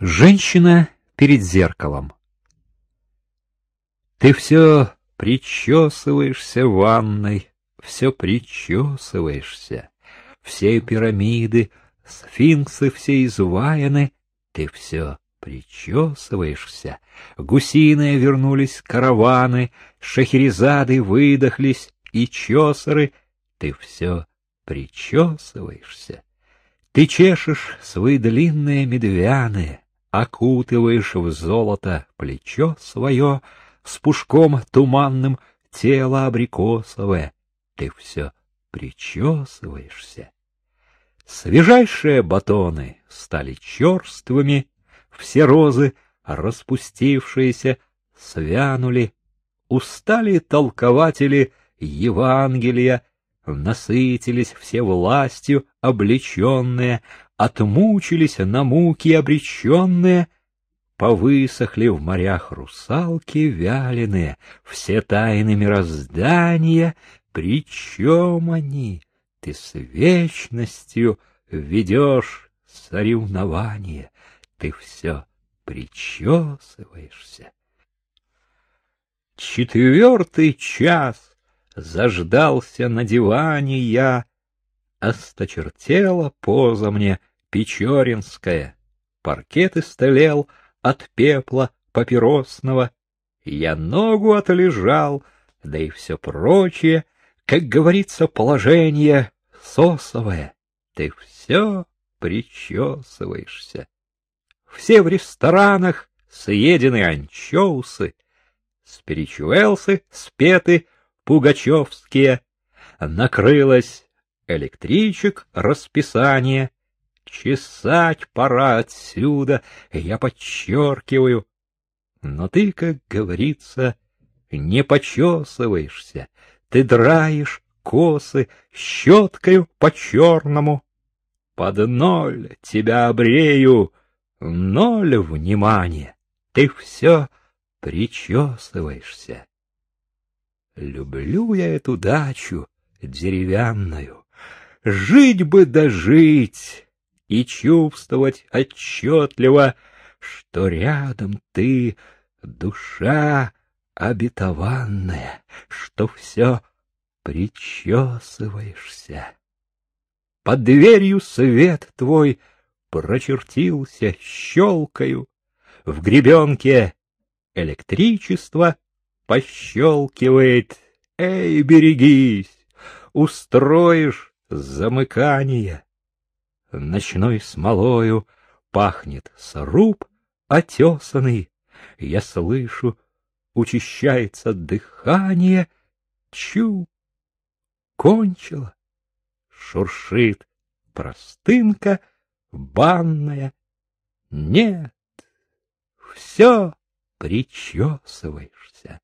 Женщина перед зеркалом. Ты все причесываешься в ванной, все причесываешься. Все пирамиды, сфинксы все изваяны, ты все причесываешься. Гусиные вернулись караваны, шахерезады выдохлись, и чесары, ты все причесываешься. Ты чешешь свои длинные медвяные, окутываешь в золото плечо свое, с пушком туманным тело абрикосовое, ты все причесываешься. Свежайшие батоны стали черствыми, все розы, распустившиеся, свянули, устали толкователи Евангелия, насытились все властью облеченные, отмучились на муки обреченные, повысохли в морях русалки вяленые, все тайны мироздания, причем они, ты с вечностью ведешь соревнование, ты все причесываешься. Четвертый час заждался на диване я, осточертела поза мне печоринская, паркет истлел от пепла папиросного, я ногу отлежал, да и все прочее, как говорится, положение сосовое, ты все причесываешься. Все в ресторанах съедены анчоусы, спиричуэлсы спеты пугачевские, накрылась электричек расписание. Чесать пора отсюда, я подчеркиваю. Но ты, как говорится, не почесываешься, ты драешь косы щеткою по-черному. Под ноль тебя обрею, ноль внимания, ты все причесываешься. Люблю я эту дачу деревянную, Жить бы дожить и чувствовать отчетливо, что рядом ты, душа обетованная, что все причесываешься. Под дверью свет твой прочертился щелкою, в гребенке электричество пощелкивает. Эй, берегись, устроишь замыкание. Ночной смолою пахнет сруб отесанный. Я слышу, учащается дыхание. Чу! Кончила. Шуршит простынка банная. Нет, все причесываешься.